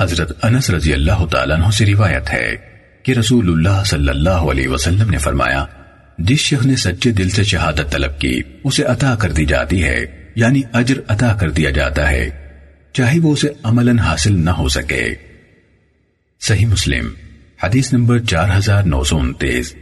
حضرت انس رضی اللہ تعالیٰ عنہ سے روایت ہے کہ رسول اللہ صلی اللہ علیہ وسلم نے فرمایا، جس شخص نے سچے دل سے شہادت طلب کی، اسے عطا کر دی جاتی ہے یعنی اجر عطا کر دیا جاتا ہے، چاہے وہ اسے عملاً حاصل نہ ہو سکے۔ صحیح مسلم، حدیث نمبر چار ہزار نو سو انتیس۔